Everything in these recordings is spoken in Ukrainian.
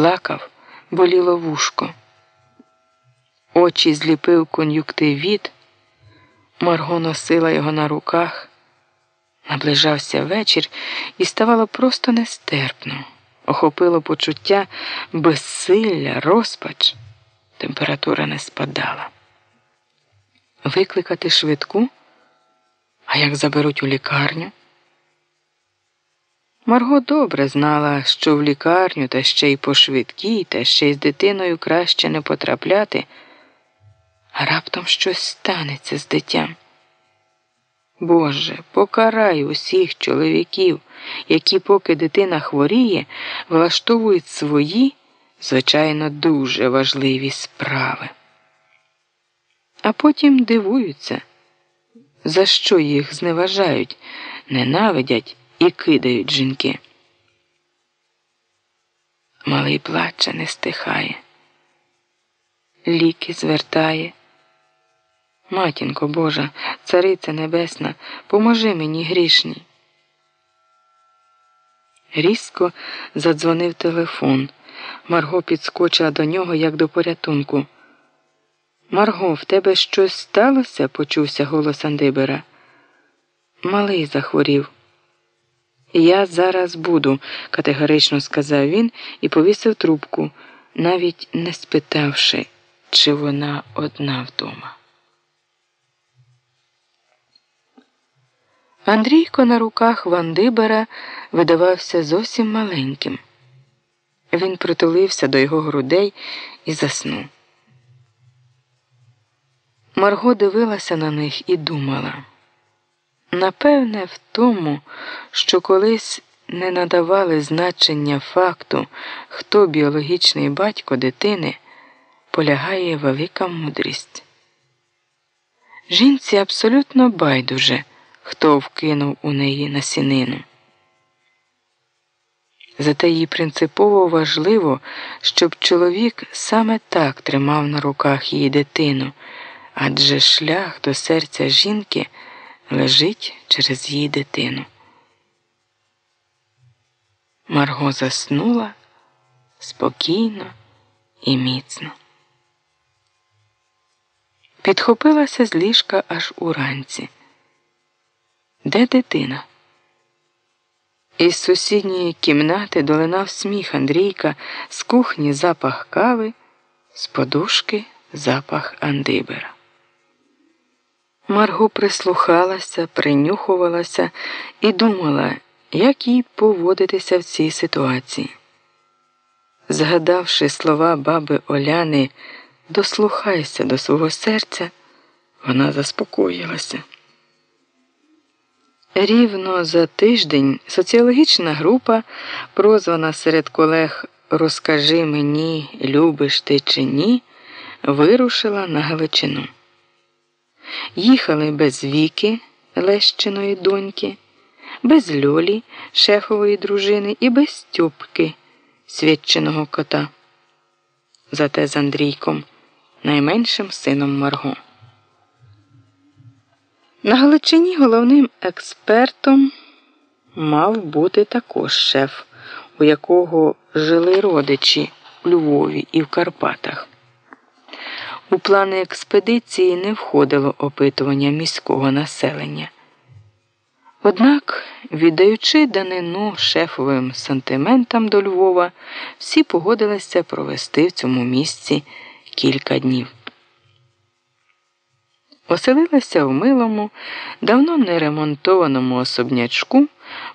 плакав, боліло вушко. Очі зліпив кон'юктивіт, Марго носила його на руках. Наближався вечір і ставало просто нестерпно. Охопило почуття безсилля, розпач. Температура не спадала. Викликати швидку? А як заберуть у лікарню? Марго добре знала, що в лікарню та ще й по швидкій, та ще й з дитиною краще не потрапляти, а раптом щось станеться з дитям. Боже, покарай усіх чоловіків, які, поки дитина хворіє, влаштовують свої, звичайно, дуже важливі справи. А потім дивуються, за що їх зневажають, ненавидять і кидають жінки. Малий плаче не стихає, ліки звертає. Матінко Божа, Цариця Небесна, поможи мені грішній. Різко задзвонив телефон. Марго підскочила до нього, як до порятунку. Марго, в тебе щось сталося? почувся голос Андибера. Малий захворів. Я зараз буду, категорично сказав він і повісив трубку, навіть не спитавши, чи вона одна вдома. Андрійко на руках Вандибера видавався зовсім маленьким. Він притулився до його грудей і заснув. Марго дивилася на них і думала. Напевне, в тому, що колись не надавали значення факту, хто біологічний батько дитини, полягає велика мудрість. Жінці абсолютно байдуже хто вкинув у неї насінину. Зате їй принципово важливо, щоб чоловік саме так тримав на руках її дитину, адже шлях до серця жінки лежить через її дитину. Марго заснула спокійно і міцно. Підхопилася з ліжка аж уранці. Де дитина? Із сусідньої кімнати долинав сміх Андрійка, з кухні запах кави, з подушки запах Андибера. Марго прислухалася, принюхувалася і думала, як їй поводитися в цій ситуації. Згадавши слова баби Оляни, дослухайся до свого серця, вона заспокоїлася. Рівно за тиждень соціологічна група, прозвана серед колег Розкажи мені, любиш ти чи ні, вирушила на Галичину. Їхали без Віки, Лещиної доньки, без Льолі, шефової дружини, і без Стьопки, свідченого кота. Зате з Андрійком, найменшим сином Марго. На Галичині головним експертом мав бути також шеф, у якого жили родичі у Львові і в Карпатах. У плани експедиції не входило опитування міського населення. Однак, віддаючи данину шефовим сантиментам до Львова, всі погодилися провести в цьому місці кілька днів. Оселилася в милому, давно не ремонтованому особнячку,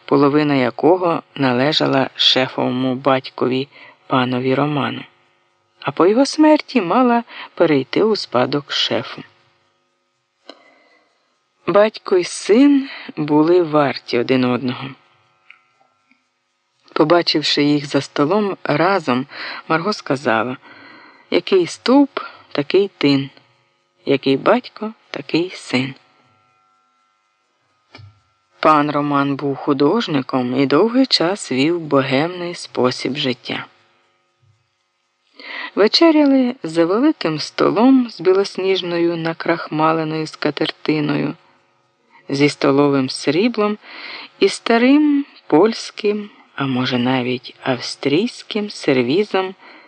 половина якого належала шефовому батькові панові Роману, а по його смерті мала перейти у спадок шефу. Батько й син були варті один одного. Побачивши їх за столом разом, Марго сказала який стовп, такий тин, який батько такий син. Пан Роман був художником і довгий час вів богемний спосіб життя. Вечеряли за великим столом з білосніжною накрахмаленою скатертиною, зі столовим сріблом і старим польським а може навіть австрійським сервізом